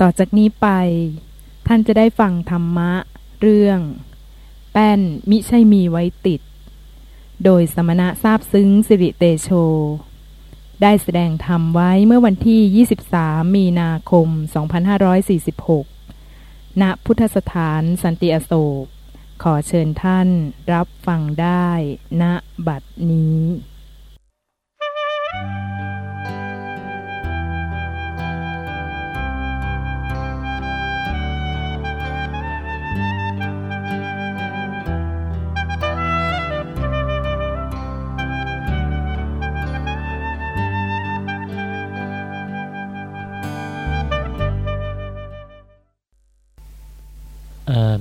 ต่อจากนี้ไป ท่านจะได้ฟังธรรมะ เรื่อง แป้นมิใช่มีไว้ติด โดยสมณะทราบซึ้งสิริเตโช ได้แสดงธรรมไว้เมื่อวันที่ 23 มีนาคม 2546 ณ พุทธสถานสันติอโศก ขอเชิญท่านรับฟังได้ณบัดนี้เอ่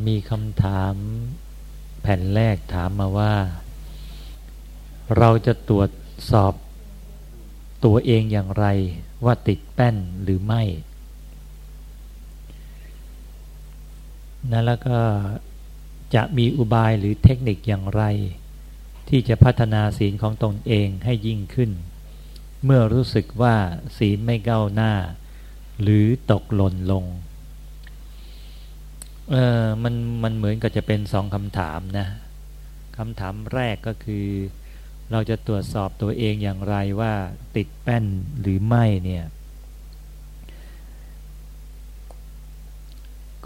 มีคำถามแผ่นแรกถามมาว่า เราจะตรวจสอบตัวเองอย่างไรว่าติดแป้นหรือไม่นะแล้วก็จะมีอุบายหรือเทคนิคอย่างไร ที่จะพัฒนาศีลของตนเองให้ยิ่งขึ้น เมื่อรู้สึกว่าศีลไม่ก้าวหน้า หรือตกหล่นลง เออมันมันเหมือนกับจะเป็นสองคำถามนะคำถามแรกก็คือ เราจะตรวจสอบตัวเองอย่างไรว่าติดแป้นหรือไม่เนี่ย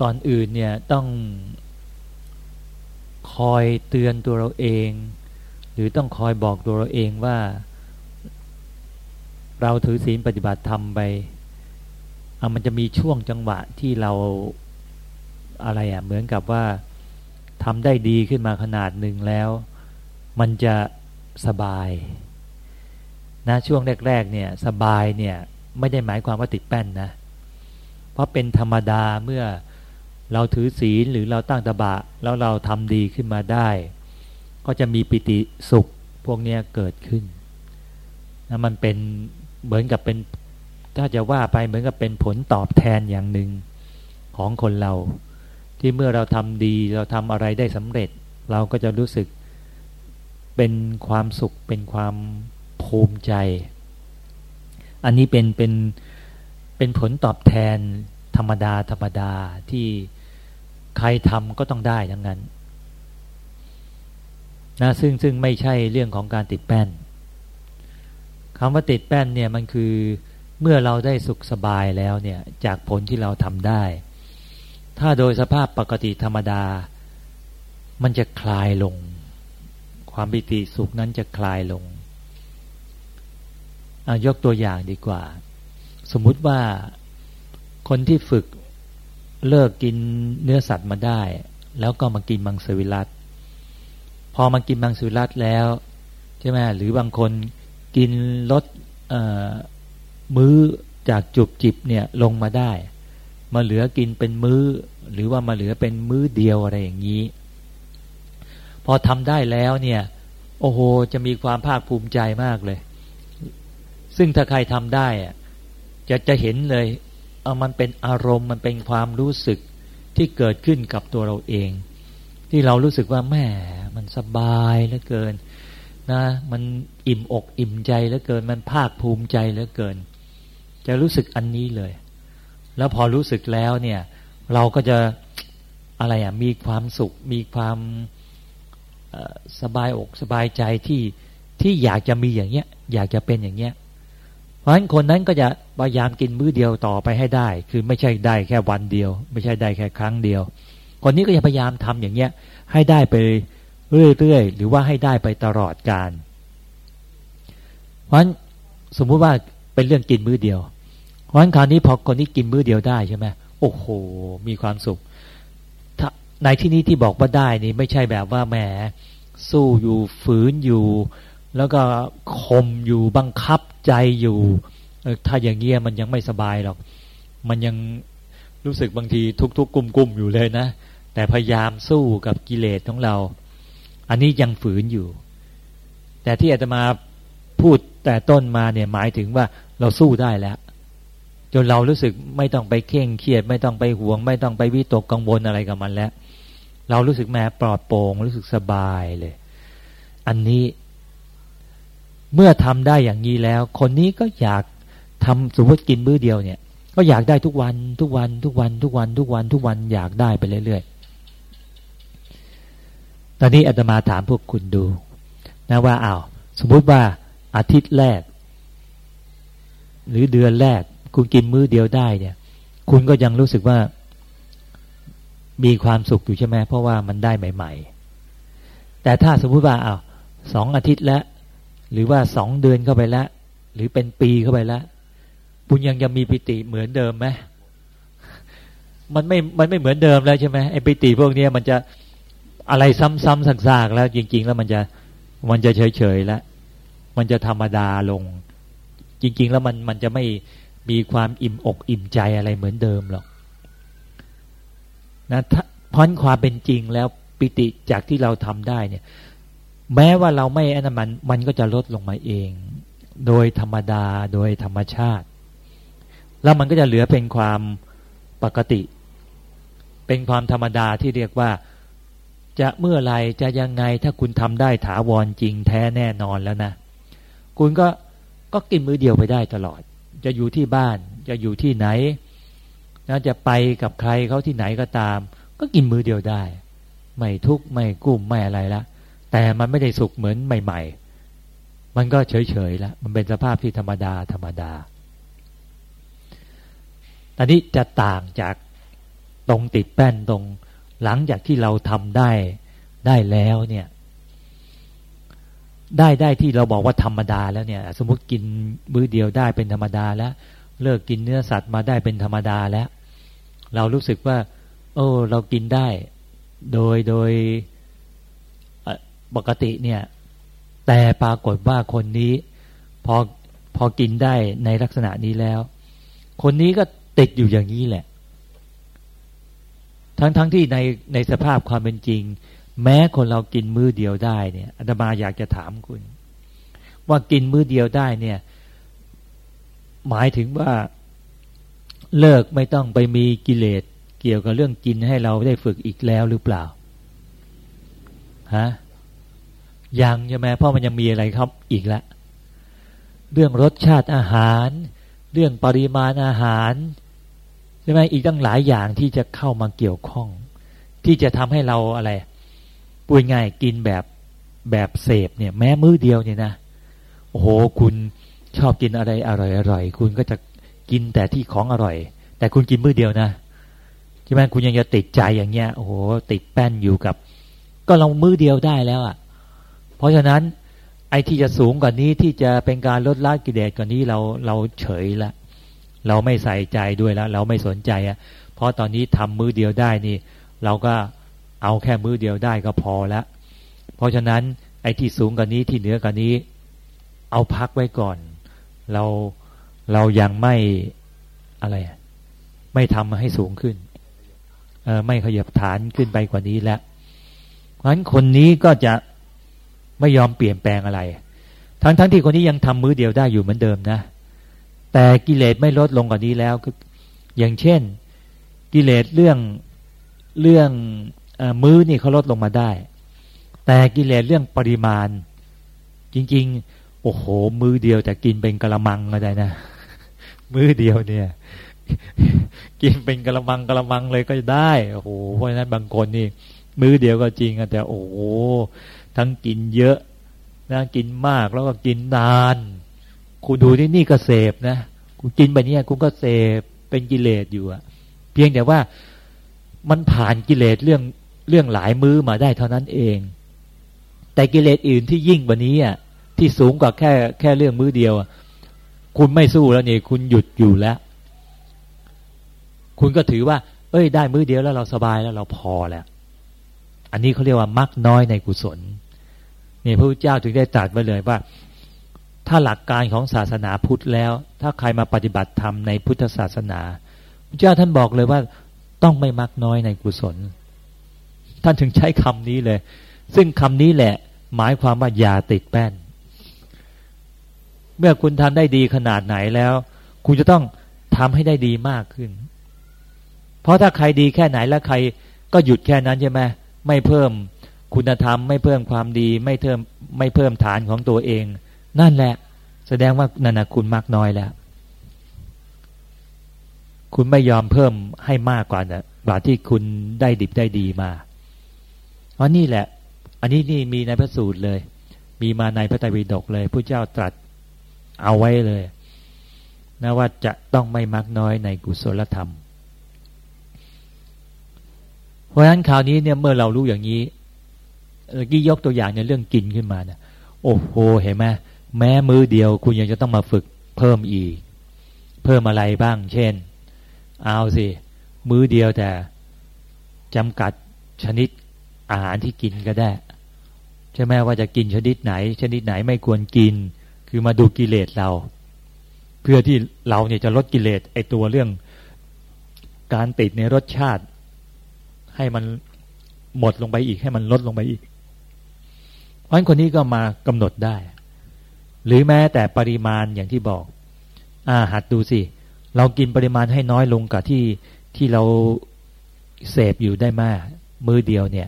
ก่อนอื่นเนี่ยต้องคอยเตือนตัวเราเอง หรือต้องคอยบอกตัวเราเองว่า เราถือศีลปฏิบัติธรรมไปมันจะมีช่วงจังหวะที่เรา อะไรอะ่ะเหมือนกับว่าทำได้ดีขึ้นมาขนาดหนึ่งแล้ว มันจะสบายนะช่วงแรก ๆ เนี่ยสบายเนี่ยไม่ได้หมายความว่าติดแป้นนะ เพราะเป็นธรรมดาเมื่อเราถือศีลหรือเราตั้งตบะ แล้วเราทำดีขึ้นมาได้ ก็จะมีปิติสุขพวกนี้เกิดขึ้นนะมันเป็นเหมือนกับเป็นถ้าจะว่าไปเหมือนกับเป็นผลตอบแทนอย่างหนึ่งของคนเรา ที่เมื่อเราทำดีเราทำอะไรได้สำเร็จ เราก็จะรู้สึกเป็นความสุขเป็นความภูมิใจ อันนี้เป็นเป็นเป็นผลตอบแทนธรรมดาธรรมดาที่ใครทำก็ต้องได้ทั้งนั้นนะซึ่งซึ่งไม่ใช่เรื่องของการติดแป้นคำว่าติดแป้นเนี่ยมันคือเมื่อเราได้สุขสบายแล้วเนี่ยจากผลที่เราทำได้ ถ้าโดยสภาพปกติธรรมดา มันจะคลายลง ความปิติสุขนั้นจะคลายลงยกตัวอย่างดีกว่า สมมุติว่าคนที่ฝึกเลิกกินเนื้อสัตว์มาได้ แล้วก็มากินมังสวิรัตพอมากินมังสวิรัตแล้วใช่ไหมหรือบางคนกินลดมื้อจากจุบจิบเนี่ยลงมาได้ มาเหลือกินเป็นมื้อ หรือว่ามาเหลือเป็นมื้อเดียวอะไรอย่างนี้ พอทำได้แล้วเนี่ย โอ้โห จะมีความภาคภูมิใจมากเลย ซึ่งถ้าใครทำได้อะจะจะเห็นเลยเอามันเป็นอารมณ์มันเป็นความรู้สึกที่เกิดขึ้นกับตัวเราเอง ที่เรารู้สึกว่าแม่มันสบายเหลือเกินนะมันอิ่มอกอิ่มใจเหลือเกิน มันภาคภูมิใจเหลือเกิน จะรู้สึกอันนี้เลย แล้วพอรู้สึกแล้วเนี่ย เราก็จะอะไรอะมีความสุข มีความสบายอกสบายใจที่ที่อยากจะมีอย่างเงี้ย อยากจะเป็นอย่างเงี้ย เพราะฉะนั้นคนนั้นก็จะพยายามกินมื้อเดียวต่อไปให้ได้ คือไม่ใช่ได้แค่วันเดียว ไม่ใช่ได้แค่ครั้งเดียว คนนี้ก็จะพยายามทำอย่างเงี้ย ให้ได้ไปเรื่อยๆหรือว่าให้ได้ไปตลอดการ เพราะฉะนั้นสมมุติว่าเป็นเรื่องกินมื้อเดียว เพราะฉะนั้นคราวนี้พอคนที่กินมื้อเดียวได้ใช่ไหมโอ้โห มีความสุขในที่นี้ที่บอกว่าได้นี่ไม่ใช่แบบว่าแหมสู้อยู่ฝืนอยู่ แล้วก็ข่มอยู่บังคับใจอยู่ถ้าอย่างเงี้ยมันยังไม่สบายหรอก มันยังรู้สึกบางทีทุกๆกลุ่มๆอยู่เลยนะ แต่พยายามสู้กับกิเลสของเรา อันนี้ยังฝืนอยู่ แต่ที่อาตมาพูดแต่ต้นมาเนี่ยหมายถึงว่าเราสู้ได้แล้ว จนเรารู้สึกไม่ต้องไปเข่งเครียด ไม่ต้องไปห่วง ไม่ต้องไปวิตกกังวลอะไรกับมันแล้ว เรารู้สึกแม้ปลอดโปร่งรู้สึกสบายเลย อันนี้เมื่อทำได้อย่างนี้แล้ว คนนี้ก็อยากทำสมมติกินมื้อเดียวเนี่ย ก็อยากได้ทุกวันทุกวันทุกวันทุกวันทุกวันทุกวันอยากได้ไปเรื่อยๆตอนนี้อาตมาถามพวกคุณดู นะว่าอ้าวสมมุติว่าอาทิตย์แรก หรือเดือนแรก คุณกินมื้อเดียวได้เนี่ย คุณก็ยังรู้สึกว่า มีความสุขอยู่ใช่ไหมเพราะว่ามันได้ใหม่ ๆ แต่ถ้าสมมติว่าอ้าวสองอาทิตย์แล้ว หรือว่าสองเดือนเข้าไปแล้ว หรือเป็นปีเข้าไปแล้ว คุณยังจะมีปิติเหมือนเดิมไหมมันไม่ มันไม่เหมือนเดิมแล้วใช่ไหมไอ้ปิติพวกนี้มันจะอะไรซ้ำๆซากๆแล้ว จริง ๆ แล้วมันจะมันจะเฉยๆแล้ว มันจะธรรมดาลง จริง ๆ แล้วมันมันจะไม่ มีความอิ่มอกอิ่มใจอะไรเหมือนเดิมหรอกนะพ้นความเป็นจริงแล้วปิติจากที่เราทำได้เนี่ย แม้ว่าเราไม่อันนั้นมันมันก็จะลดลงมาเอง โดยธรรมดาโดยธรรมชาติ แล้วมันก็จะเหลือเป็นความปกติ เป็นความธรรมดาที่เรียกว่าจะเมื่อไรจะยังไงถ้าคุณทำได้ถาวรจริงแท้แน่นอนแล้วนะ คุณก็ก็กินมือเดียวไปได้ตลอด จะอยู่ที่บ้าน จะอยู่ที่ไหนนะจะไปกับใครเขาที่ไหนก็ตาม ก็กินมือเดียวได้ ไม่ทุกข์ไม่กุ้มไม่อะไรละ แต่มันไม่ได้สุขเหมือนใหม่ ๆ มันก็เฉยๆล้วมันเป็นสภาพที่ธรรมดาธรรมดาอันนี้จะต่างจากตรงติดแป้นตรงหลังจากที่เราทำได้ได้แล้วเนี่ย ได้ได้ที่เราบอกว่าธรรมดาแล้วเนี่ย สมมติกินมื้อเดียวได้เป็นธรรมดาแล้ว เลิกกินเนื้อสัตว์มาได้เป็นธรรมดาแล้ว เรารู้สึกว่า โอ้เรากินได้ โดยโดยปกติเนี่ย แต่ปรากฏว่าคนนี้ พอพอกินได้ในลักษณะนี้แล้ว คนนี้ก็ติดอยู่อย่างนี้แหละ ทั้งๆทที่ในในสภาพความเป็นจริง แม้คนเรากินมื้อเดียวได้เนี่ยอาตมาอยากจะถามคุณ ว่ากินมื้อเดียวได้เนี่ย หมายถึงว่าเลิกไม่ต้องไปมีกิเลสเกี่ยวกับเรื่องกินให้เราได้ฝึกอีกแล้วหรือเปล่าฮะยังใช่ไหมเพราะมันยังมีอะไรครับอีกละ เรื่องรสชาติอาหาร เรื่องปริมาณอาหารใช่ไหมอีกตั้งหลายอย่างที่จะเข้ามาเกี่ยวข้อง ที่จะทำให้เราอะไร ปุยง่ายกินแบบแบบเสพเนี่ย แม้มื้อเดียวเนี่ยนะโอ้โหคุณชอบกินอะไรอร่อยอร่อยคุณก็จะกินแต่ที่ของอร่อย แต่คุณกินมื้อเดียวนะใช่ไหมคุณยังจะติดใจอย่างเงี้ยโอ้โหติดแป้นอยู่กับ ก็เรามื้อเดียวได้แล้วอะ่ะ เพราะฉะนั้น ไอ้ที่จะสูงกว่านี้ที่จะเป็นการลดละกิเลสกว่านี้เราเราเฉยละเราไม่ใส่ใจด้วยแล้ว เราไม่สนใจอะเพราะตอนนี้ทำมือเดียวได้นี่ เราก็ เอาแค่มือเดียวได้ก็พอแล้วเพราะฉะนั้นไอ้ที่สูงกว่านี้ที่เหนือกว่านี้ เอาพักไว้ก่อน เราเรายังไม่อะไร ไม่ทำให้สูงขึ้นไม่ขยับฐานขึ้นไปกว่านี้แล้วเพราะฉะนั้นคนนี้ก็จะไม่ยอมเปลี่ยนแปลงอะไร ทั้งทั้งที่คนนี้ยังทำมือเดียวได้อยู่เหมือนเดิมนะ แต่กิเลสไม่ลดลงกว่านี้แล้วอย่างเช่น กิเลสเรื่องเรื่อง มื้อนี่เขาลดลงมาได้ แต่กิเลสเรื่องปริมาณ จริง ๆ โอ้โห มื้อเดียวแต่กินเป็นกระมังก็ได้นะ มื้อเดียวเนี่ย กินเป็นกระมังกระมังเลยก็ได้โอ้โหเพราะฉะนั้นบางคนนี่ มื้อเดียวก็จริงแต่โอ้โหทั้งกินเยอะนะกินมากแล้วก็กินนานคุณดูที่นี่ก็เสพนะคุณกินไปเนี่ยคุณก็เสพเป็นกิเลสอยู่อะเพียงแต่ว่ามันผ่านกิเลสเรื่อง เรื่องหลายมือมาได้เท่านั้นเอง แต่กิเลสอื่นที่ยิ่งกว่านี้อะที่สูงกว่าแค่แค่เรื่องมือเดียว คุณไม่สู้แล้วนี่คุณหยุดอยู่แล้ว คุณก็ถือว่า เอ้ย ได้มือเดียวแล้วเราสบายแล้วเราพอแล้ว อันนี้เขาเรียกว่ามักน้อยในกุศลนี่พระพุทธเจ้าถึงได้ตรัสไว้เลยว่า ถ้าหลักการของศาสนาพุทธแล้ว ถ้าใครมาปฏิบัติธรรมในพุทธศาสนาพระเจ้าท่านบอกเลยว่าต้องไม่มักน้อยในกุศล ท่านถึงใช้คำนี้เลย ซึ่งคำนี้แหละหมายความว่าอย่าติดแป้น เมื่อคุณทำได้ดีขนาดไหนแล้ว คุณจะต้องทำให้ได้ดีมากขึ้น เพราะถ้าใครดีแค่ไหนแล้วใครก็หยุดแค่นั้นใช่ไหมไม่เพิ่มคุณธรรมไม่เพิ่มความดี ไม่เพิ่มไม่เพิ่มฐานของตัวเอง นั่นแหละ แสดงว่านันคุณมากน้อยแล้ว คุณไม่ยอมเพิ่มให้มากกว่านะกว่าที่คุณได้ดิบได้ดีมา เพราะนี่แหละ อันนี้นี่มีในพระสูตรเลย มีมาในพระไตรปิฎกเลยผู้เจ้าตรัสเอาไว้เลยนะว่าจะต้องไม่มักน้อยในกุศลธรรม เพราะฉะนั้นคราวนี้เนี่ยเมื่อเรารู้อย่างนี้กี้ยกตัวอย่างในเรื่องกินขึ้นมาเนี่ยโอ้โหเห็นไหมแม้มือเดียวคุณยังจะต้องมาฝึกเพิ่มอีก เพิ่มอะไรบ้าง เช่น เอาสิ มือเดียวแต่จำกัดชนิด อาหารที่กินก็ได้ใช่ไหมว่าจะกินชนิดไหน ชนิดไหนไม่ควรกิน คือมาดูกิเลสเรา เพื่อที่เราเนี่ยจะลดกิเลสไอตัวเรื่อง การติดในรสชาติ ให้มันหมดลงไปอีกให้มันลดลงไปอีกเพราะนั้นคนนี้ก็มากำหนดได้ หรือแม้แต่ปริมาณอย่างที่บอก อ่าหัดดูสิเรากินปริมาณให้น้อยลงกับที่ที่เราเสพอยู่ได้มาก มือเดียวเนี่ย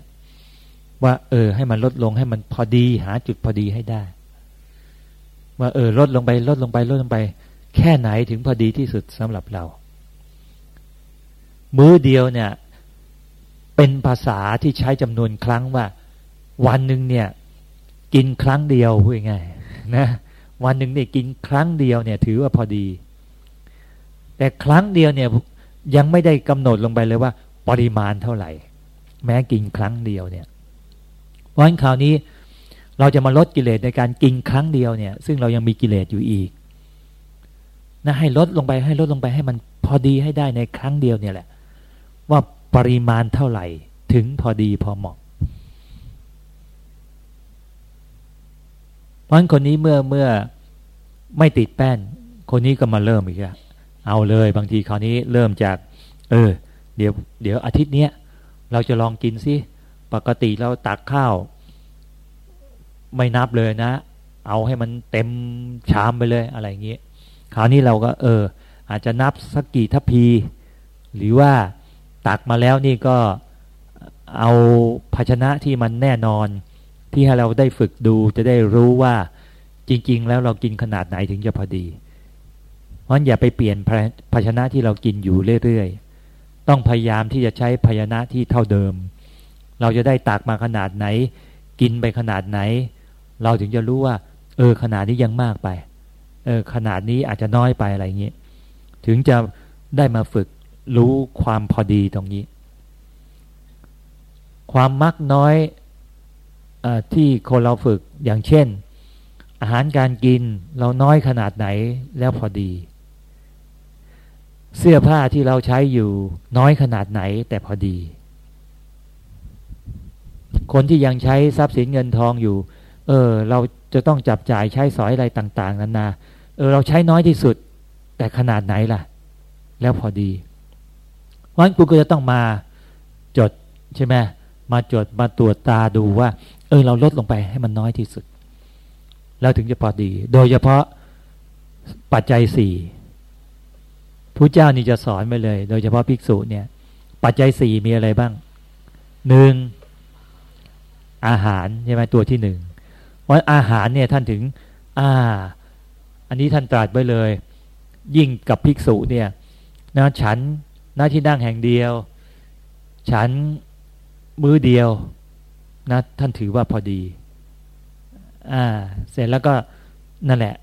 ว่า เออ ให้มันลดลงให้มันพอดีหาจุดพอดีให้ได้ ว่าเออ ลดลงไป ลดลงไป ลดลงไป แค่ไหนถึงพอดีที่สุดสำหรับเรา มือเดียวเนี่ย เป็นภาษาที่ใช้จำนวนครั้งว่า วันหนึ่งเนี่ย กินครั้งเดียวพูดง่ายนะวันหนึ่งเนี่ยกินครั้งเดียวเนี่ย ถือว่าพอดี แต่ครั้งเดียวเนี่ยยังไม่ได้กำหนดลงไปเลยว่า ปริมาณเท่าไหร่ แม้กินครั้งเดียวเนี่ย วันคราวนี้เราจะมาลดกิเลสในการกินครั้งเดียวเนี่ย ซึ่งเรายังมีกิเลสอยู่อีกนะให้ลดลงไปให้ลดลงไปให้มันพอดีให้ได้ในครั้งเดียวเนี่ยแหละ ว่าปริมาณเท่าไหร่ถึงพอดีพอเหมาะเพราะคนนี้เมื่อเมื่อไม่ติดแป้น คนนี้ก็มาเริ่มอีกแล้วเอาเลยบางทีคราวนี้เริ่มจาก เออ เดี๋ยว เดี๋ยวอาทิตย์เนี้ยเราจะลองกินซิ ปกติเราตักข้าว ไม่นับเลยนะ เอาให้มันเต็มชามไปเลยอะไรเงี้ยคราวนี้เราก็ เออ อาจจะนับสักกี่ทัพพี หรือว่าตักมาแล้วนี่ก็เอาภาชนะที่มันแน่นอน ที่ให้เราได้ฝึกดูจะได้รู้ว่าจริง ๆ แล้วเรากินขนาดไหนถึงจะพอดี เพราะอย่าไปเปลี่ยนภาชนะที่เรากินอยู่เรื่อย ๆ ต้องพยายามที่จะใช้ภาชนะที่เท่าเดิม เราจะได้ตักมาขนาดไหน กินไปขนาดไหน เราถึงจะรู้ว่า เออขนาดนี้ยังมากไป เออขนาดนี้อาจจะน้อยไปอะไรเงี้ยถึงจะได้มาฝึกรู้ความพอดีตรงนี้ ความมักน้อยที่คนเราฝึกอย่างเช่น อาหารการกินเราน้อยขนาดไหนแล้วพอดี เสื้อผ้าที่เราใช้อยู่น้อยขนาดไหนแต่พอดี คนที่ยังใช้ทรัพย์สินเงินทองอยู่ เออ เราจะต้องจับจ่ายใช้สอยอะไรต่าง ๆนานา เออ เราใช้น้อยที่สุด แต่ขนาดไหนล่ะ แล้วพอดีวันกูก็จะต้องมาจดใช่ไหมมาจดมาตรวจตาดูว่า เออ เราลดลงไปให้มันน้อยที่สุด แล้วถึงจะพอดี โดยเฉพาะปัจจัยสี่ผู้เจ้านี่จะสอนไปเลย โดยเฉพาะภิกษุเนี่ย ปัจจัยสี่มีอะไรบ้างหนึ่ง อาหารใช่ไหมตัวที่หนึ่งว่าอาหารเนี่ยท่านถึง อ่า อันนี้ท่านตรัสไว้เลย ยิ่งกับภิกษุเนี่ยนะฉันหน้าที่นั่งแห่งเดียว ฉันมือเดียวนะท่านถือว่าพอดี อ่า เสร็จแล้วก็นั่นแหละ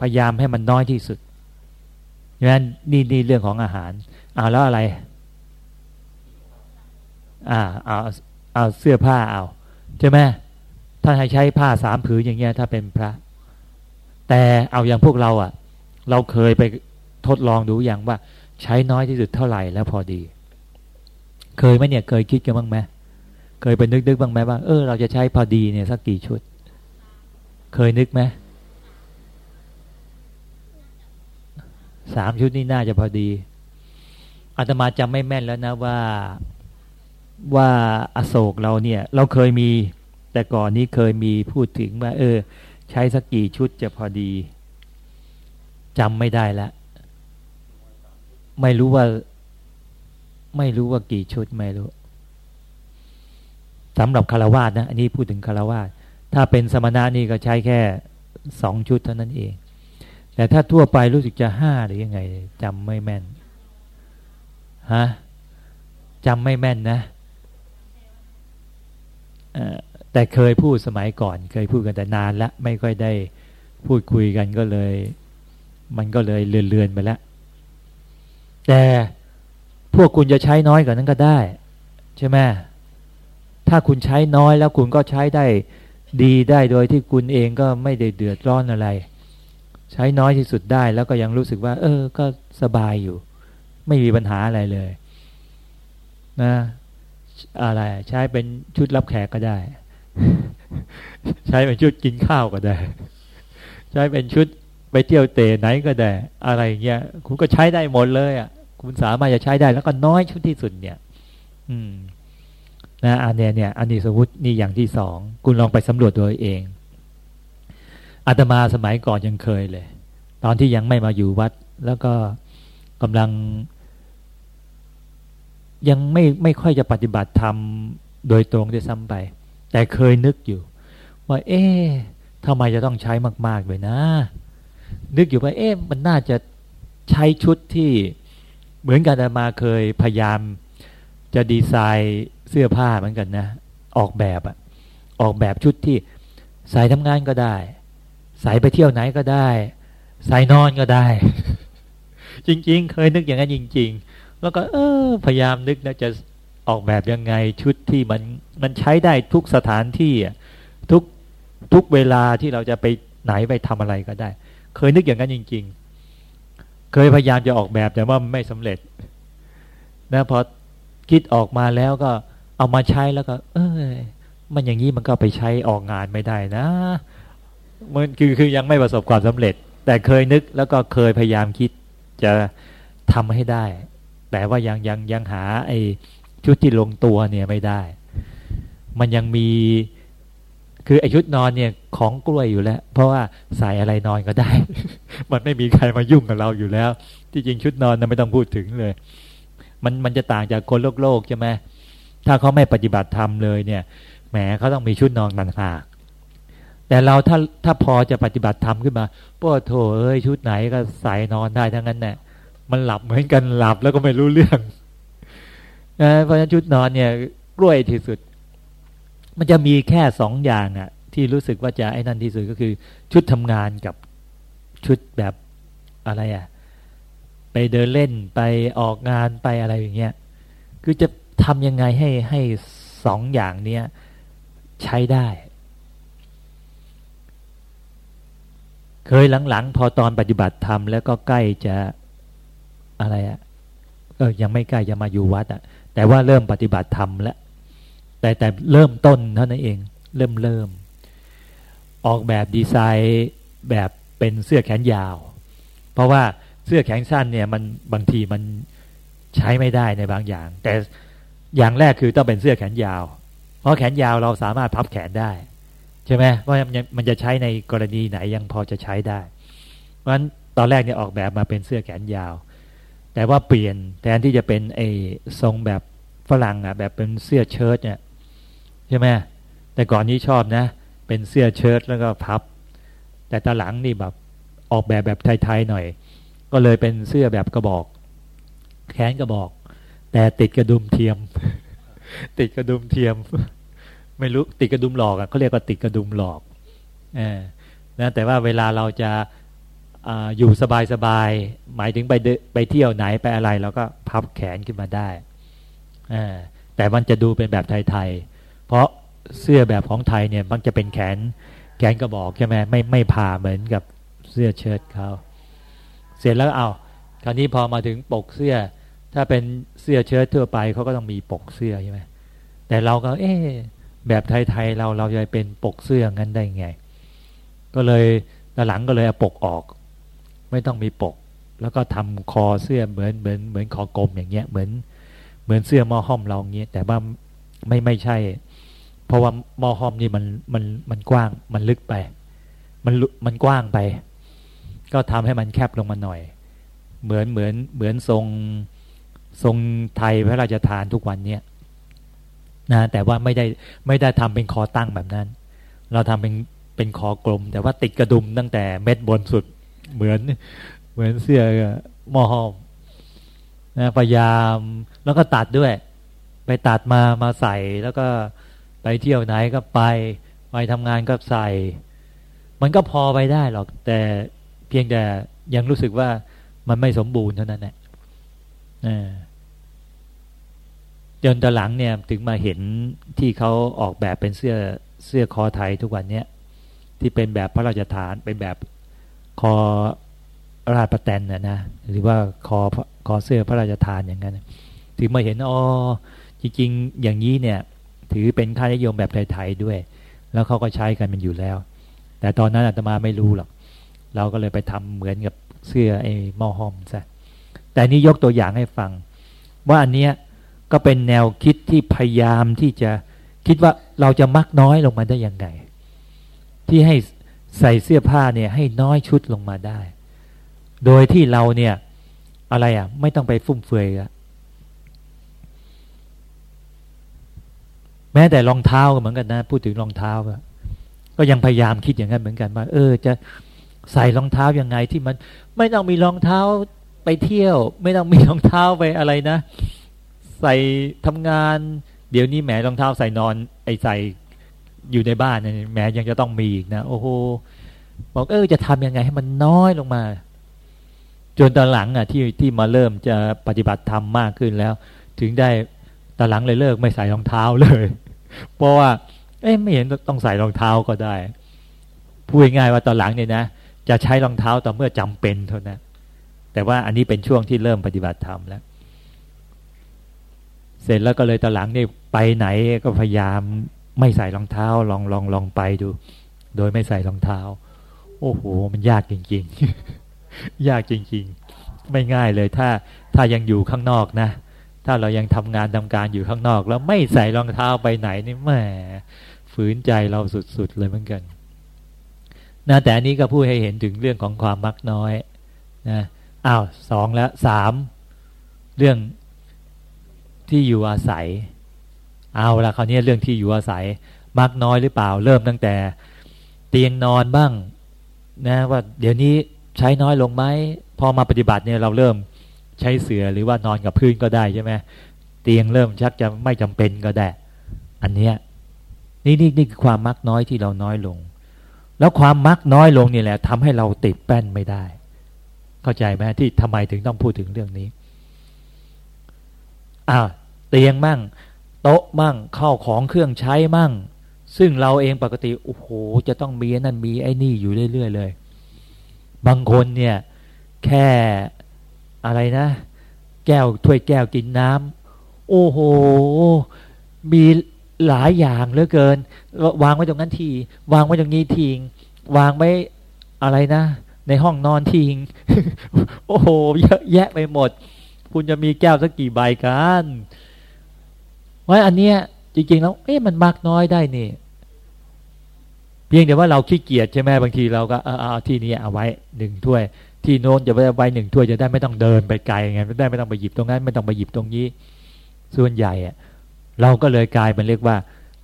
พยายามให้มันน้อยที่สุดงั้นนี่นี่เรื่องของอาหารเอาแล้วอะไร อ่าเอาเอาเสื้อผ้าเอา ใช่ไหมท่านให้ใช้ผ้าสามผืนอย่างเงี้ย ถ้าเป็นพระ แต่เอาอย่างพวกเราอะ่ะ เราเคยไปทดลองดูอย่างว่า ใช้น้อยที่สุดเท่าไหร่แล้วพอดี เคยไหมเนี่ย เคยคิดกันบ้างไหมเคยไปนึกนึกบ้างไหมว่าเออเราจะใช้พอดีเนี่ยสักกี่ชุด เคยนึกไหมสามชุดนี่น่าจะพอดีอาตมาจำไม่แม่นแล้วนะว่า ว่าอโศกเราเนี่ย เราเคยมี แต่ก่อนนี้เคยมีพูดถึงว่า เออ ใช้สักกี่ชุดจะพอดีจำไม่ได้ล้วไม่รู้ว่า ไม่รู้ว่ากี่ชุดไม่รู้สำหรับคารวาสนะ อันนี้พูดถึงคารวาสถ้าเป็นสมณะนี่ก็ใช้แค่สองชุดเท่านั้นเอง แต่ถ้าทั่วไปรู้สึกจะห้าหรือยังไงจำไม่แม่นฮะจำไม่แม่นนะ แต่เคยพูดสมัยก่อน เคยพูดกันแต่นานแล้วไม่ค่อยได้พูดคุยกันก็เลย มันก็เลยเลือนๆไปแล้ว แต่พวกคุณจะใช้น้อยกว่านั้นก็ได้ ใช่ไหมถ้าคุณใช้น้อยแล้วคุณก็ใช้ได้ดีได้โดยที่คุณเองก็ไม่ได้เดือดร้อนอะไร ใช้น้อยที่สุดได้แล้วก็ยังรู้สึกว่า เออ ก็สบายอยู่ ไม่มีปัญหาอะไรเลย นะ อะไร ใช้เป็นชุดรับแขกก็ได้ ใช้เป็นชุดกินข้าวก็ได้ ใช้เป็นชุดไปเที่ยวเตะไหนก็ได้ อะไรเงี้ยคุณก็ใช้ได้หมดเลยอะ คุณสามารถจะใช้ได้แล้วก็น้อยชุดที่สุดเนี่ย อืม นะอันเนี้ยเนี่ยอันนี้สมมตินี่อย่างที่สองคุณลองไปสำรวจตัวเองอาตมาสมัยก่อนยังเคยเลย ตอนที่ยังไม่มาอยู่วัด แล้วก็กำลัง ยังไม่ไม่ค่อยจะปฏิบัติธรรมโดยตรงด้วยซ้ำไป แต่เคยนึกอยู่ ว่า เอ๊ะทำไมจะต้องใช้มากๆเลยนะ นึกอยู่ว่าเอ๊ะมันน่าจะใช้ชุดที่เหมือนกันอาตมาเคยพยายาม จะดีไซน์เสื้อผ้าเหมือนกันนะ ออกแบบอะออกแบบชุดที่ใส่ทำงานก็ได้ ใส่ไปเที่ยวไหนก็ได้ ใส่นอนก็ได้ จริง ๆ เคยนึกอย่างนั้นจริง ๆ แล้วก็เออพยายามนึกนะจะออกแบบยังไงชุดที่มันมันใช้ได้ทุกสถานที่ทุกทุกเวลาที่เราจะไปไหนไปทำอะไรก็ได้ เคยนึกอย่างนั้นจริง ๆ เคยพยายามจะออกแบบแต่ว่าไม่สำเร็จนะพอคิดออกมาแล้วก็เอามาใช้แล้วก็ เออมันอย่างนี้มันก็ไปใช้ออกงานไม่ได้นะมันคือคือยังไม่ประสบความสำเร็จ แต่เคยนึกแล้วก็เคยพยายามคิดจะทำให้ได้ แต่ว่ายังยังยังหาไอ้ชุดที่ลงตัวเนี่ยไม่ได้ มันยังมีคือไอชุดนอนเนี่ยของกล้วยอยู่แล้ว เพราะว่าใส่อะไรนอนก็ได้ มันไม่มีใครมายุ่งกับเราอยู่แล้ว ที่จริงชุดนอนนะไม่ต้องพูดถึงเลย มันมันจะต่างจากคนโลกโลกใช่ไหมถ้าเขาไม่ปฏิบัติธรรมเลยเนี่ยแหมเขาต้องมีชุดนอนต่างหากแต่เราถ้าถ้าพอจะปฏิบัติธรรมขึ้นมาป้โถเอ้ยชุดไหนก็ใส่นอนได้ทั้งนั้นเนี่ย มันหลับเหมือนกันหลับแล้วก็ไม่รู้เรื่องนะเพราะฉะนั้นชุดนอนเนี่ยกล้วยที่สุด มันจะมีแค่สองอย่างอะที่รู้สึกว่าจะไอ้นั่นที่สุดก็คือ ชุดทำงานกับชุดแบบอะไรอะไปเดินเล่นไปออกงานไปอะไรอย่างเงี้ยคือจะทำยังไงให้ให้สองอย่างเนี้ยใช้ได้ เคยหลังๆ พอตอนปฏิบัติธรรมแล้วก็ใกล้จะ อะไรอะก็ยังไม่ใกล้จะมาอยู่วัดอะ แต่ว่าเริ่มปฏิบัติธรรมแล้วแต่แต่เริ่มต้นเท่านั้นเอง เริ่มเริ่ม ออกแบบดีไซน์แบบเป็นเสื้อแขนยาว เพราะว่าเสื้อแขนสั้นเนี่ยมันบางทีมันใช้ไม่ได้ในบางอย่าง แต่อย่างแรกคือต้องเป็นเสื้อแขนยาว เพราะแขนยาวเราสามารถพับแขนได้ใช่ไหมว่ามันจะใช้ในกรณีไหนยังพอจะใช้ได้ เพราะฉะนั้นตอนแรกเนี่ยออกแบบมาเป็นเสื้อแขนยาว แต่ว่าเปลี่ยนแทนที่จะเป็นไอ้ทรงแบบฝรั่งอะแบบเป็นเสื้อเชิ้ตเนี่ยใช่ไหมแต่ก่อนนี้ชอบนะ เป็นเสื้อเชิ้ตแล้วก็พับ แต่ตอนหลังนี่แบบออกแบบแบบไทยๆหน่อย ก็เลยเป็นเสื้อแบบกระบอก แขนกระบอก แต่ติดกระดุมเทียม ติดกระดุมเทียม ไม่รู้ติดกระดุมหลอกอะเขาเรียกว่าติดกระดุมหลอกเออนะแต่ว่าเวลาเราจะ อยู่สบายๆหมายถึงไปไปเที่ยวไหนไปอะไรเราก็พับแขนขึ้นมาได้แต่มันจะดูเป็นแบบไทยๆเพราะเสื้อแบบของไทยเนี่ยมันจะเป็นแขนแขนกระบอกใช่ไหมไม่ไม่ผ่าเหมือนกับเสื้อเชิ้ตเขาเสร็จแล้วเอาคราวนี้พอมาถึงปกเสื้อ ถ้าเป็นเสื้อเชิ้ตทั่วไปเขาก็ต้องมีปกเสื้อใช่ไหมแต่เราก็ เอ๊แบบไทยๆเราเราจะเป็นปกเสื้องั้นได้ไง ก็เลยหลังก็เลยเอาปกออก ไม่ต้องมีปก แล้วก็ทำคอเสื้อเหมือนเหมือนเหมือนคอกลมอย่างเงี้ยเหมือนเหมือนเสื้อมอห้อมเราเงี้ยแต่ว่าไม่ไม่ใช่ เพราะว่ามอห้อมนี่มันมันมันกว้างมันลึกไป มันมันกว้างไป ก็ทำให้มันแคบลงมาหน่อย เหมือนเหมือนเหมือนทรงทรงไทยพระราชทานทุกวันเนี้ยนะแต่ว่าไม่ได้ไม่ได้ทำเป็นคอตั้งแบบนั้น เราทำเป็นเป็นคอกลม แต่ว่าติดกระดุมตั้งแต่เม็ดบนสุด เหมือนเหมือนเสื้อหม้อหอมนะพยายามแล้วก็ตัดด้วย ไปตัดมามาใส่แล้วก็ไปเที่ยวไหนก็ไป ไปทำงานก็ใส่ มันก็พอไปได้หรอก แต่เพียงแต่ยังรู้สึกว่ามันไม่สมบูรณ์เท่านั้นแหละจนตอนหลังเนี่ยถึงมาเห็นที่เขาออกแบบเป็นเสื้อเสื้อคอไทยทุกวันเนี้ยที่เป็นแบบพระราชทานเป็นแบบ คอราชประแตนนะนะหรือว่าคอคอเสื้อพระราชทานอย่างนั้นถึงมาเห็นอ๋อจริงๆ อย่างนี้เนี่ย ถือเป็นค่านิยมแบบไทยๆด้วย แล้วเขาก็ใช้กันมันอยู่แล้ว แต่ตอนนั้นอาตมาไม่รู้หรอก เราก็เลยไปทำเหมือนกับเสื้อไอ้หม้อฮอมซะแต่นี้ยกตัวอย่างให้ฟัง ว่าอันเนี้ยก็เป็นแนวคิดที่พยายามที่จะคิดว่าเราจะมักน้อยลงมาได้ยังไง ที่ให้ ใส่เสื้อผ้าเนี่ยให้น้อยชุดลงมาได้ โดยที่เราเนี่ย อะไรอะ ไม่ต้องไปฟุ่มเฟือยอะแม้แต่รองเท้าก็เหมือนกันนะ พูดถึงรองเท้าก็ยังพยายามคิดอย่างนั้นเหมือนกันว่าเออ จะใส่รองเท้ายังไงที่มัน ไม่ต้องมีรองเท้าไปเที่ยว ไม่ต้องมีรองเท้าไปอะไรนะ ใส่ทำงาน เดี๋ยวนี้แหมรองเท้าใส่นอน ไอใส่ อยู่ในบ้านเนี่ยแหมยังจะต้องมีอีกนะโอ้โหบอกเออจะทำยังไงให้มันน้อยลงมา จนตอนหลังอะที่ที่มาเริ่มจะปฏิบัติธรรมมากขึ้นแล้ว ถึงได้ตอนหลังเลยเลิกไม่ใส่รองเท้าเลย เพราะว่า เอ้ไม่เห็นต้องใส่รองเท้าก็ได้พูดง่ายว่าตอนหลังเนี่ยนะจะใช้รองเท้าต่อเมื่อจำเป็นเท่านั้นแต่ว่าอันนี้เป็นช่วงที่เริ่มปฏิบัติธรรมแล้ว เสร็จแล้วก็เลยตอนหลังนี่ไปไหนก็พยายาม ไม่ใส่รองเท้าลองลองลองไปดู โดยไม่ใส่รองเท้า โอ้โหมันยากจริง ๆ ยากจริง ๆ ไม่ง่ายเลยถ้าถ้ายังอยู่ข้างนอกนะ ถ้าเรายังทำงานทำการอยู่ข้างนอก แล้วไม่ใส่รองเท้าไปไหนนี่แหมฝืนใจเราสุดๆเลยเหมือนกันนะแต่อันนี้ก็พูดให้เห็นถึงเรื่องของความมักน้อยนะอ้าวสองแล้วสามเรื่องที่อยู่อาศัย เอาละคราวนี้เรื่องที่อยู่อาศัยมักน้อยหรือเปล่า เริ่มตั้งแต่ เตียงนอนบ้าง นะว่าเดี๋ยวนี้ใช้น้อยลงไหมพอมาปฏิบัติเนี่ยเราเริ่มใช้เสือหรือว่านอนกับพื้นก็ได้ใช่ไหมเตียงเริ่มชักจะไม่จำเป็นก็ได้ อันเนี้ยนี่นี่นี่คือความมักน้อยที่เราน้อยลง แล้วความมักน้อยลงนี่แหละทำให้เราติดแป้นไม่ได้ เข้าใจไหมที่ทำไมถึงต้องพูดถึงเรื่องนี้อ้าวเตียงมั่ง โต๊ะมั่งเข้าของเครื่องใช้มั่ง ซึ่งเราเองปกติโอ้โหจะต้องมีนั่นมีไอ้นี่อยู่เรื่อยๆเลย บางคนเนี่ยแค่อะไรนะ แก้วถ้วยแก้วกินน้ำโอ้โห มีหลายอย่างเหลือเกิน วางไว้ตรงนั้นทีวางไว้ตรงนี้ทิ้งวางไว้อะไรนะ ในห้องนอนทิ้งโอ้โหเยอะแยะไปหมด คุณจะมีแก้วสักกี่ใบกัน ว่าอันเนี้ยจริงๆแล้ว เอ๊ะมันมากน้อยได้นี่เพียงแต่ว่าเราขี้เกียจใช่ไหมบางทีเราก็เอาที่นี้เอาไว้หนึ่งถ้วย ที่โน้นจะไว้ไว้หนึ่งถ้วยจะได้ไม่ต้องเดินไปไกลไงไม่ได้ไม่ต้องไปหยิบตรงนั้น ไม่ต้องไปหยิบตรงนี้ ส่วนใหญ่อะเราก็เลยกลายเป็นเรียกว่า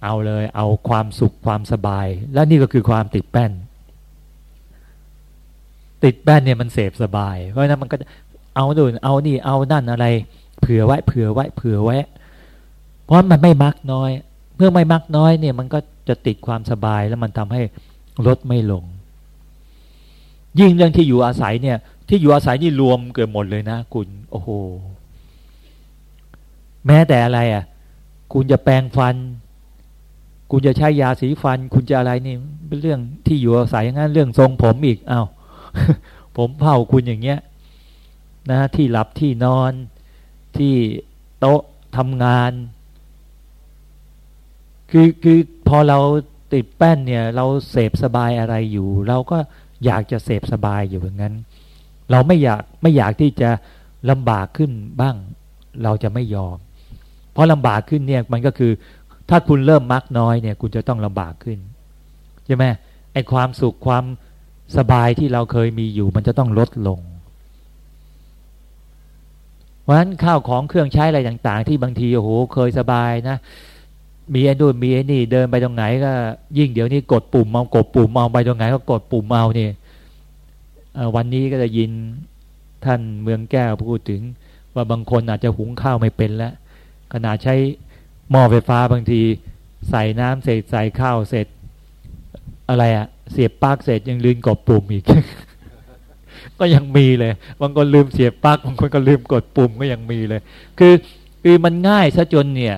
เอาเลย เอาความสุขความสบาย และนี่ก็คือความติดแป้น ติดแป้นเนี่ยมันเสพสบาย เพราะนั้นมันก็เอาดูเอานี่เอานั่นอะไร เผื่อไว้ เผื่อไว้ เผื่อไว้ เพราะมันไม่มักน้อย เมื่อไม่มักน้อยเนี่ยมันก็จะติดความสบายแล้วมันทำให้ลดไม่ลง ยิ่งเรื่องที่อยู่อาศัยเนี่ย ที่อยู่อาศัยนี่รวมเกือบหมดเลยนะคุณโอ้โหแม้แต่อะไรอะ่ะ คุณจะแปรงฟัน คุณจะใช้ยาสีฟัน คุณจะอะไรนี่เป็นเรื่องที่อยู่อาศัยงั้นเรื่องทรงผมอีกอา้าวผมเผาคุณอย่างเงี้ยนะที่หลับที่นอนที่โต๊ะทำงาน คือคือพอเราติดแป้นเนี่ยเราเสพสบายอะไรอยู่ เราก็อยากจะเสพสบายอยู่อย่างนั้น เราไม่อยากไม่อยากที่จะลำบากขึ้นบ้าง เราจะไม่ยอม เพราะลำบากขึ้นเนี่ยมันก็คือ ถ้าคุณเริ่มมักน้อยเนี่ย คุณจะต้องลำบากขึ้นใช่ไหมไอความสุขความสบายที่เราเคยมีอยู่ มันจะต้องลดลงเพราะฉะนั้นข้าวของเครื่องใช้อะไรต่าง ๆ ที่บางทีโอ้โหเคยสบายนะ มีไอ้นู่นมีไอ้นี่เดินไปตรงไหนก็ ยิ่งเดี๋ยวนี้กดปุ่มเมากดปุ่มเมาไปตรงไหนก็กดปุ่มเมาเนี่ยวันนี้ก็จะยินท่านเมืองแก้วพูดถึง ว่าบางคนอาจจะหุงข้าวไม่เป็นแล้วขนาดใช้หม้อไฟฟ้าบางที ใส่น้ำเสร็จใส่ข้าวเสร็จ อะไรอะเสียบปลั๊กเสร็จยังลืมกดปุ่มอีก ก็ยังมีเลยบางคนลืมเสียบปลั๊กบางคนก็ลืมกดปุ่มก็ยังมีเลย คือคือมันง่ายซะจนเนี่ย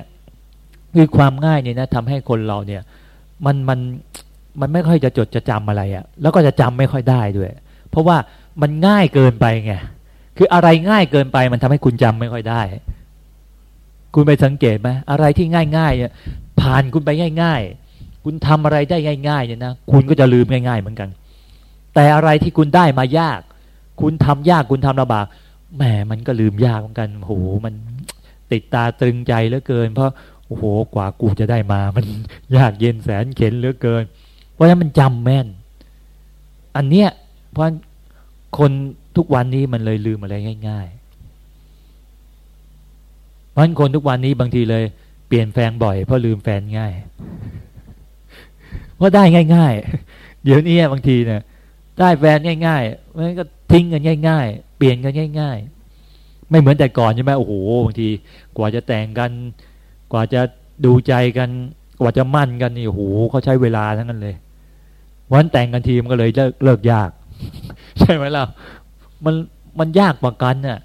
คือความง่ายเนี่ยนะทำให้คนเราเนี่ย มันมันมันไม่ค่อยจะจดจะจำอะไรอะ่ะ แล้วก็จะจำไม่ค่อยได้ด้วย เพราะว่ามันง่ายเกินไปไงคืออะไรง่ายเกินไปมันทำให้คุณจำไม่ค่อยได้ คุณไปสังเกตไหมอะไรที่ง่ายๆเนี่ยผ่านคุณไปง่าย ๆ คุณทำอะไรได้ง่ายๆเนี่ยนะคุณก็จะลืมง่าย ๆ เหมือนกัน แต่อะไรที่คุณได้มายาก คุณทำยากคุณทำลำบากแหมมันก็ลืมยากเหมือนกันโหมันติดตาตรึงใจเหลือเกิน เพราะ โอ้โหกว่ากูจะได้มา มันยากเย็นแสนเข็นเหลือเกิน เพราะฉะนั้นมันจำแม่น อันเนี้ยเพราะคนทุกวันนี้มันเลยลืมอะไรง่าย ๆ เพราะคนทุกวันนี้บางทีเลย เปลี่ยนแฟนบ่อยเพราะลืมแฟนง่ายเพราะได้ง่าย ๆ เดี๋ยวนี้บางทีเนี่ยได้แฟนง่ายๆมันก็ทิ้งกันง่าย ๆ เปลี่ยนกันง่าย ๆ ไม่เหมือนแต่ก่อนใช่ไหมโอ้โหบางทีกว่าจะแต่งกัน กว่าจะดูใจกัน กว่าจะมั่นกันนี่โอ้โหเขาใช้เวลาทั้งนั้นเลย วันแต่งกันทีมันก็เลยเลิกเลิกยาก ใช่ไหมล่ะมันมันยากกว่ากันเนี่ย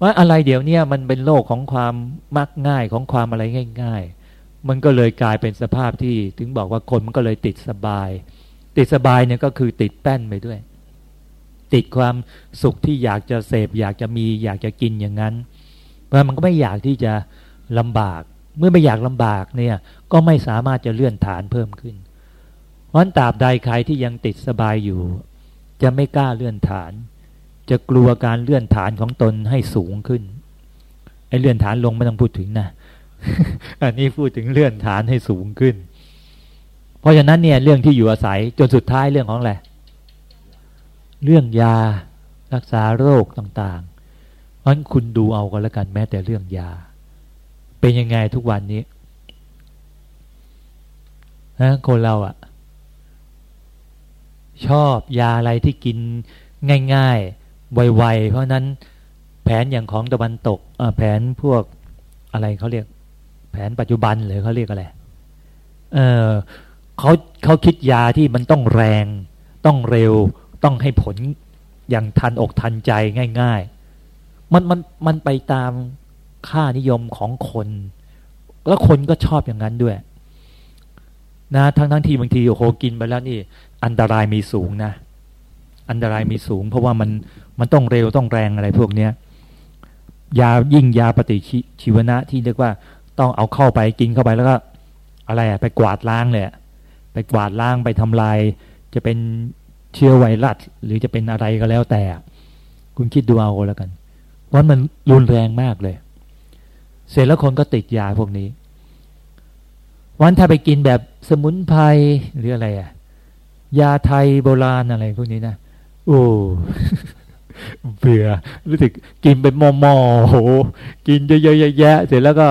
ว่าอะไรเดี๋ยวเนี้มันเป็นโลกของความมักง่ายของความอะไรง่าย ๆ มันก็เลยกลายเป็นสภาพที่ถึงบอกว่าคนมันก็เลยติดสบาย ติดสบายเนี่ยก็คือติดแป้นไปด้วย ติดความสุขที่อยากจะเสพ อยากจะมี อยากจะกินอย่างนั้น ราะมันก็ไม่อยากที่จะลำบาก เมื่อไม่อยากลำบากเนี่ยก็ไม่สามารถจะเลื่อนฐานเพิ่มขึ้น เพราะตราบใดใครที่ยังติดสบายอยู่ จะไม่กล้าเลื่อนฐาน จะกลัวการเลื่อนฐานของตนให้สูงขึ้นไอ้เลื่อนฐานลงไม่ต้องพูดถึงนะอันนี้พูดถึงเลื่อนฐานให้สูงขึ้น เพราะฉะนั้นเนี่ยเรื่องที่อยู่อาศัยจนสุดท้ายเรื่องของอะไรเรื่องยารักษาโรคต่าง เพราะนั้นคุณดูเอาก็แล้วกันแม้แต่เรื่องยา เป็นยังไงทุกวันนี้นะคนเราอะ ชอบยาอะไรที่กินง่ายๆ ไวๆ เพราะนั้นแผนอย่างของตะวันตกแผนพวกอะไรเขาเรียก แผนปัจจุบันหรือเขาเรียกอะไรเออเขาเขาคิดยาที่มันต้องแรง ต้องเร็ว ต้องให้ผลอย่างทันอกทันใจง่าย ๆ มันมันมันไปตามค่านิยมของคน แล้วคนก็ชอบอย่างนั้นด้วย นะทั้งทั้งที่บางทีโอ้โหกินไปแล้วนี่ อันตรายมีสูงนะ อันตรายมีสูง เพราะว่ามันมันต้องเร็วต้องแรงอะไรพวกเนี้ยยายิ่งยาปฏิชีวนะที่เรียกว่าต้องเอาเข้าไปกินเข้าไปแล้วก็ อะไรอะไปกวาดล้างเลยไปกวาดล้างไปทำลาย จะเป็นเชื้อไวรัสหรือจะเป็นอะไรก็แล้วแต่ คุณคิดดูเอาแล้วกัน ว่ามันรุนแรงมากเลย เสร็จแล้วคนก็ติดยาพวกนี้ วันถ้าไปกินแบบสมุนไพรหรืออะไรอะยาไทยโบราณอะไรพวกนี้นะโอ้เบื่อรู้สึกกินเป็นมอมอโห กินเยอะๆแยะเสร็จแล้วก็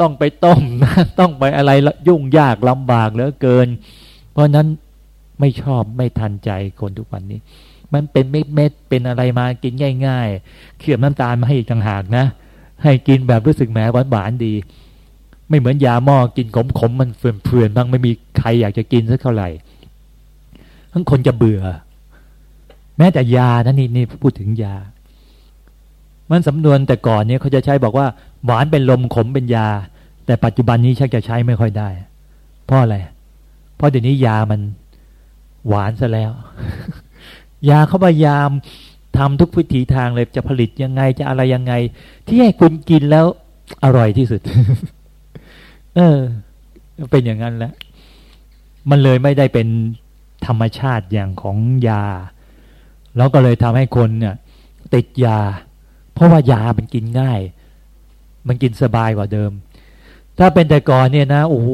ต้องไปต้มนะต้องไปอะไรยุ่งยากลำบากเหลือเกิน เพราะนั้นไม่ชอบไม่ทันใจคนทุกวันนี้ มันเป็นเม็ดเม็ดเป็นอะไรมากินง่าย ๆ เขี่ยน้ำตาลมาให้อีกต่างหากนะ ให้กินแบบรู้สึกแหมหวานหวานดี ไม่เหมือนยาหม้อกินขมขมมันเฟื่อนๆบ้างไม่มีใครอยากจะกินสักเท่าไหร่ทั้งคนจะเบื่อ แม้แต่ยานะนี่นี่พูดถึงยา มันสำนวนแต่ก่อนเนี่ยเขาจะใช้บอกว่า หวานเป็นลมขมเป็นยา แต่ปัจจุบันนี้ชักจะใช้ไม่ค่อยได้ เพราะอะไร เพราะเดี๋ยวนี้ยามันหวานซะแล้ว ยาเขาพยายามทำทุกวิถีทางเลยจะผลิตยังไงจะอะไรยังไง ที่ให้คุณกินแล้วอร่อยที่สุด เออ เป็นอย่างนั้นแหละมันเลยไม่ได้เป็นธรรมชาติอย่างของยา แล้วก็เลยทำให้คนเนี่ย ติดยา เพราะว่ายามันกินง่าย มันกินสบายกว่าเดิม ถ้าเป็นแต่ก่อนเนี่ยนะโอ้โห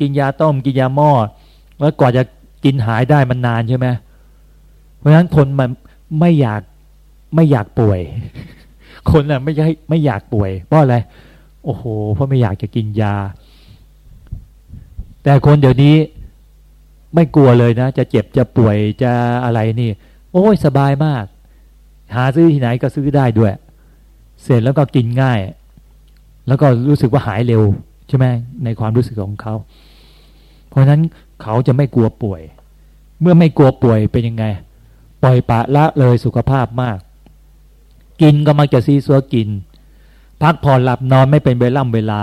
กินยาต้มกินยาหม้อแล้วกว่าจะกินหายได้มันนานใช่ไหมเพราะฉะนั้นคนมันไม่อยากไม่อยากป่วย คนน่ะไม่ใช่ไม่อยากป่วย เพราะอะไรโอ้โห เพราะไม่อยากจะกินยา แต่คนเดี๋ยวนี้ไม่กลัวเลยนะ จะเจ็บจะป่วยจะอะไรนี่ โอ้ยสบายมาก หาซื้อที่ไหนก็ซื้อได้ด้วย เสร็จแล้วก็กินง่าย แล้วก็รู้สึกว่าหายเร็ว ใช่ไหมในความรู้สึกของเขา เพราะฉะนั้นเขาจะไม่กลัวป่วย เมื่อไม่กลัวป่วยเป็นยังไง ปล่อยปะละเลยสุขภาพมาก กินก็มักจะซีซัวกิน พักผ่อนหลับนอนไม่เป็นเวล่ำเวลา